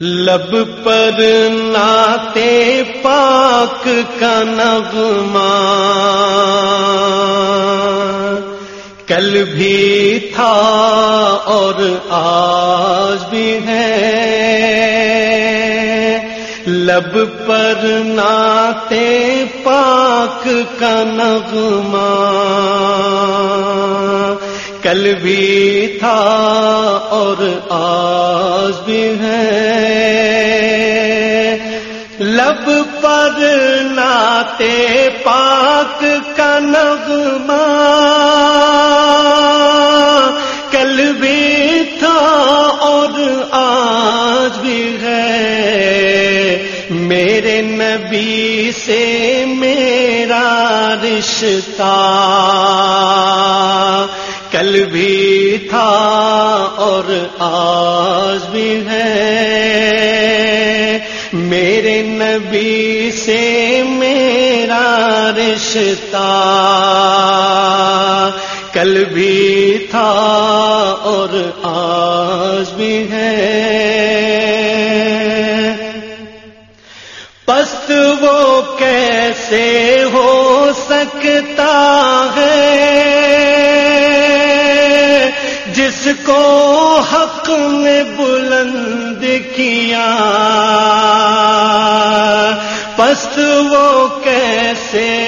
لب پر ناتے پاک کا نغمہ۔ کل بھی تھا اور آج بھی ہے۔ لب پر ناتے پاک کا نغمہ۔ کل بھی تھا اور آج بھی ہے۔ لب پر ناتے پاک کا نغمہ۔ کل بھی تھا اور آج بھی ہے۔ میرے نبی سے میرا رشتہ۔ کل بھی تھا اور آج بھی ہے۔ میرے نبی سے میرا رشتہ کل بھی تھا اور آج بھی ہے۔ پست وہ کیسے جس کو حق میں بلند کیا۔ پست وہ کیسے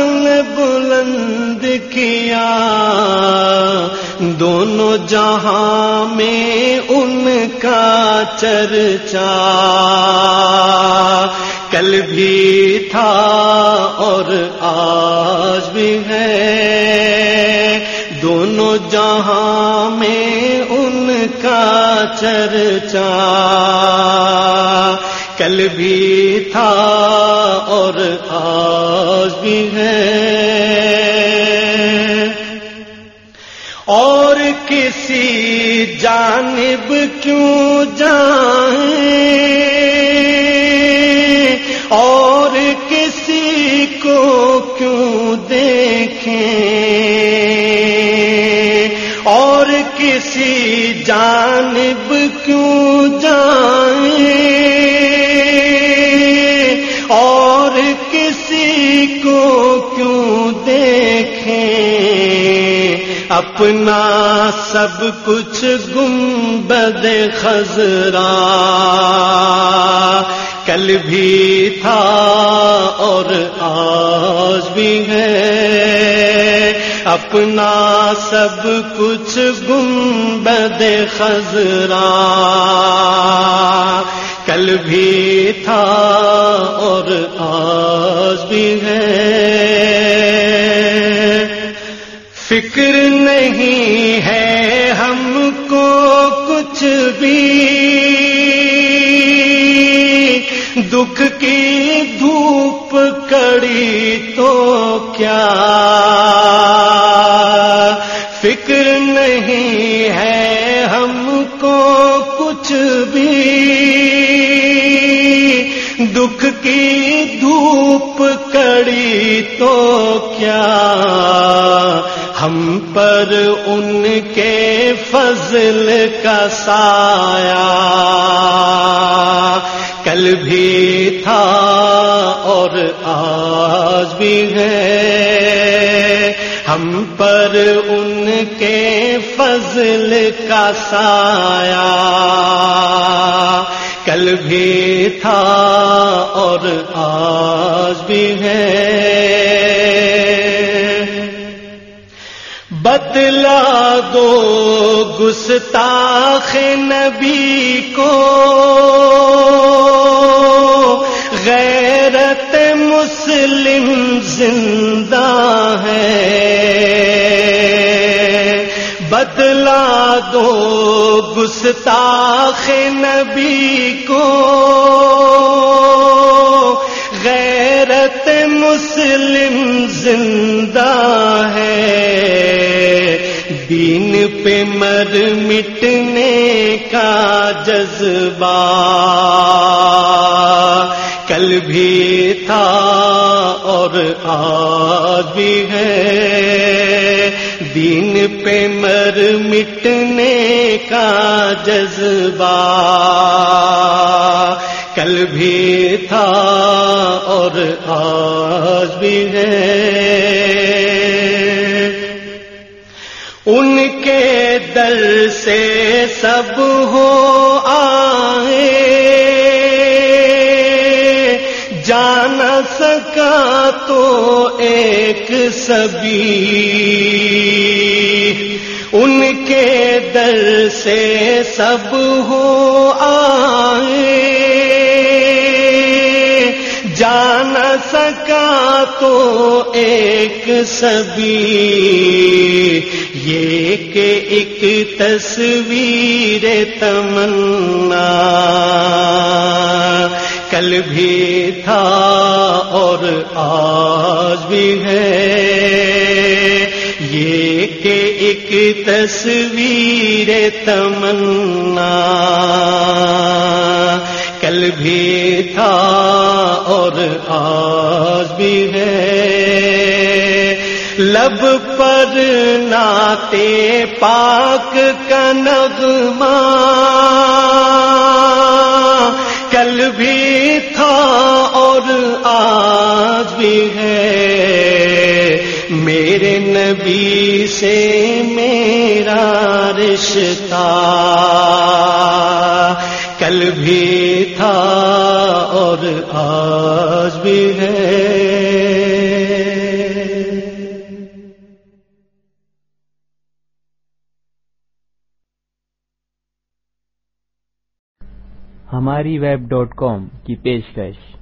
نے بلند کیا۔ دونوں جہاں میں ان کا چرچا۔ کل بھی تھا اور آج بھی ہے۔ دونوں جہاں میں ان کا چرچا۔ کل بھی تھا اور آج بھی ہے۔ اور کسی جانب کیوں جائیں؟ اور کسی کو کیوں دیکھیں؟ اور کسی جانب کیوں جائیں؟ اپنا سب کچھ گنبد خزرا کل بھی تھا اور آج بھی ہے۔ اپنا سب کچھ گنبد خزرا کل بھی تھا اور آج بھی ہے۔ فکر نہیں ہے ہم کو کچھ بھی۔ دکھ کی دھوپ کڑی تو کیا؟ فکر نہیں ہے ہم کو کچھ بھی۔ دکھ کی دھوپ کڑی تو کیا؟ ہم پر ان کے فضل کا سایہ کل بھی تھا اور آج بھی ہے۔ ہم پر ان کے فضل کا سایہ کل بھی تھا اور آج بھی بدلا دو گستاخ نبی کو۔ غیرت مسلم زندہ ہے۔ بدلا دو گستاخ نبی کو۔ غیرت مسلم زندہ ہے۔ دین پہ مر مٹنے کا جذبہ کل بھی تھا اور آج بھی ہے۔ دین پہ مر مٹنے کا جذبہ کل بھی تھا اور آج بھی ہے۔ ان کے دل سے سب ہو آئے۔ جانا سکا تو ایک سبھی۔ ان کے دل سے سب ہو آئے۔ سکا تو ایک سبھی یہ کہ ایک تصویر تمنا۔ کل بھی تھا اور آج بھی ہے۔ یہ کہ ایک تصویر تمنا۔ کل بھی تھا اور آج بھی ہے۔ لب پر ناتے پاک کا نغمہ۔ کل بھی تھا اور آج بھی ہے۔ میرے نبی سے میرا رشتہ۔ کل بھی تھا اور آج بھی ہے۔ ہماری ویب ڈاٹ کام کی پیشکش۔